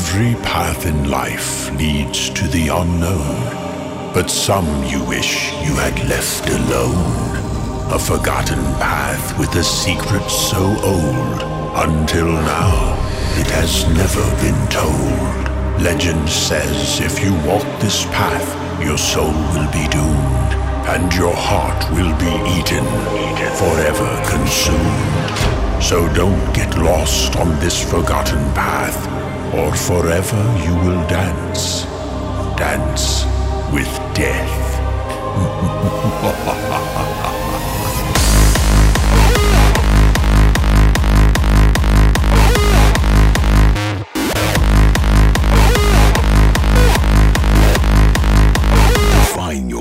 Every path in life leads to the unknown, but some you wish you had left alone. A forgotten path with a secret so old, until now it has never been told. Legend says if you walk this path, your soul will be doomed, and your heart will be eaten, forever consumed. So don't get lost on this forgotten path, or forever you will dance. Dance with death.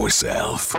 yourself.